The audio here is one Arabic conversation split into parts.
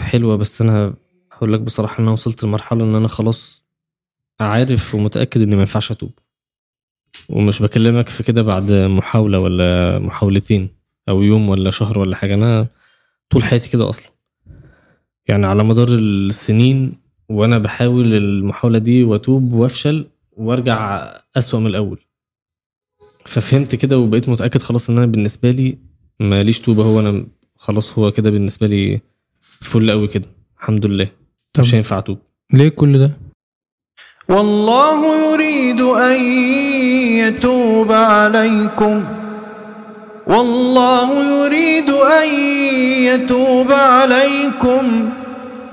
حلوة بس أنا هقول لك بصراحة إن أنا وصلت لمرحلة إن أنا خلاص عارف ومتأكد إني ما ينفعش أتوب. ومش بكلمك في كده بعد محاولة ولا محاولتين أو يوم ولا شهر ولا حاجة. أنا طول حياتي كده أصلا. يعني على مدار السنين وأنا بحاول المحاولة دي وأتوب وأفشل وأرجع أسوأ من الأول. ففهمت كده وبقيت متأكد خلاص إن أنا بالنسبة لي ماليش توبة هو أنا خلاص هو كده بالنسبة لي فل قوي كده. الحمد لله. طب مش هينفع أتوب. ليه كل ده؟ والله يريد أن يتوب عليكم. والله يريد أن يتوب عليكم.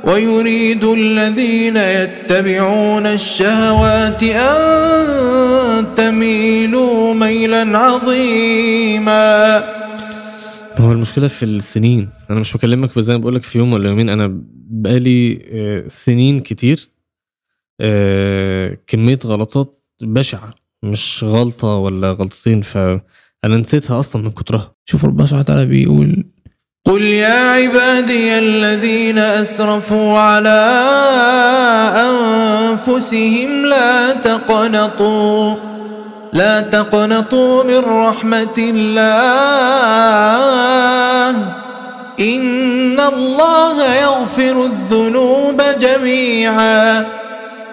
ويريد الذين يتبعون الشهوات أن تميلوا ميلا عظيما. هو المشكلة في السنين. أنا مش بكلمك بس ما بقولك في يوم ولا يومين. أنا بقالي آه، سنين كتير آه، كمية غلطات بشعة مش غلطة ولا غلطتين. فأنا نسيتها أصلا من كترها. شوف ربنا سبحانه وتعالى بيقول قل يا عبادي الذين أسرفوا على أنفسهم لا تقنطوا. لا تقنطوا من رحمة الله. إن الله يغفر الذنوب جميعا.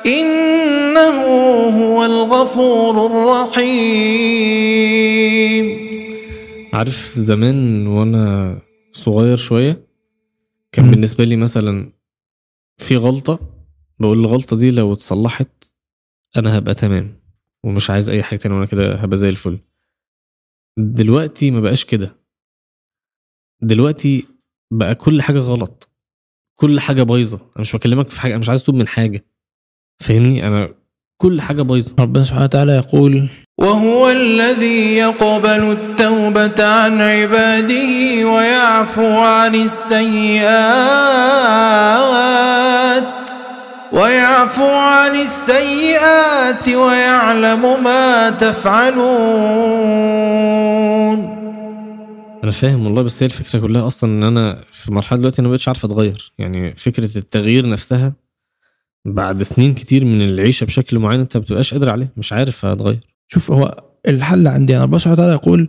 إنه هو الغفور الرحيم. عارف زمان وأنا صغير شوية كان. بالنسبة لي مثلا في غلطة بقول الغلطة دي لو اتصلحت أنا هبقى تمام. ومش عايز أي حاجة تانية وأنا كده هبقى زي الفل. دلوقتي ما بقاش كده. دلوقتي بقى كل حاجة غلط. كل حاجة بايظة. أنا مش بكلمك في حاجة أنا مش عايز أتوب من حاجة. فاهمني؟ أنا كل حاجة بايظة. ربنا سبحانه وتعالى يقول وهو الذي يقبل التوبة عن عباده ويعفو عن السيئات. ويعفو عن السيئات ويعلم ما تفعلون. أنا فاهم والله بس هي الفكرة كلها أصلا إن أنا في مرحلة دلوقتي أنا مبقتش عارف أتغير. يعني فكرة التغيير نفسها بعد سنين كتير من العيشة بشكل معين أنت ما بتبقاش قادر عليه مش عارف أتغير. شوف هو الحل عندي أنا ربنا سبحانه وتعالى يقول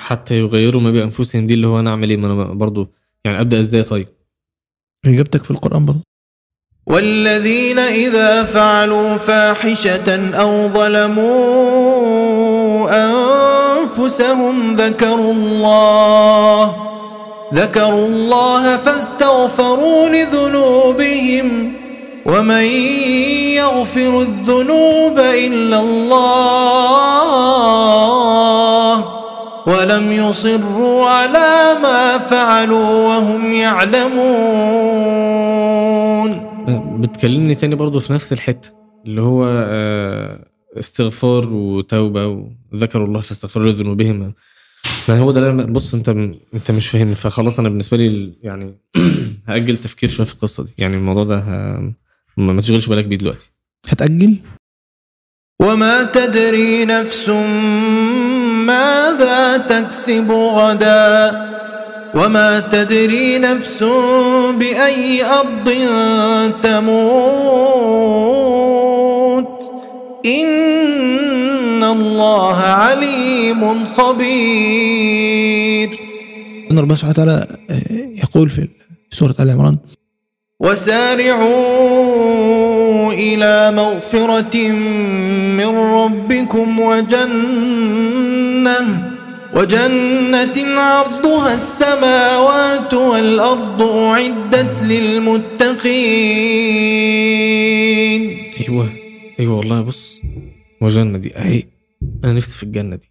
حتى يغيروا ما بأنفسهم دي اللي هو أنا أعمل إيه؟ ما أنا برضو يعني أبدأ إزاي طيب؟ إجابتك في القرآن برضه والذين إذا فعلوا فاحشة أو ظلموا أنفسهم ذكروا الله ذكروا الله فاستغفروا لذنوبهم ومن يغفر الذنوب إلا الله. ولم يصروا على ما فعلوا وهم يعلمون. بتكلمني تاني برضو في نفس الحتة اللي هو آه، استغفار وتوبة وذكروا الله فاستغفروا لذنوبهم. ما هو ده اللي بص أنت أنت مش فاهمني فخلاص أنا بالنسبة لي يعني هأجل تفكير شوية في القصة دي. يعني الموضوع ده ه- ما تشغلش بالك بيه دلوقتي. هتأجل؟ وما تدري نفس ماذا تكسب غدا وما تدري نفس بأي أرض تموت إن الله عليم خبير. ان ربنا سبحانه وتعالى يقول في سورة آل عمران وسارعوا إلى مغفرة من ربكم وجنة وجنة عرضها السماوات والأرض أعدت للمتقين. أيوه أيوه والله بص وجنة دي أهي. أنا نفسي في الجنة دي.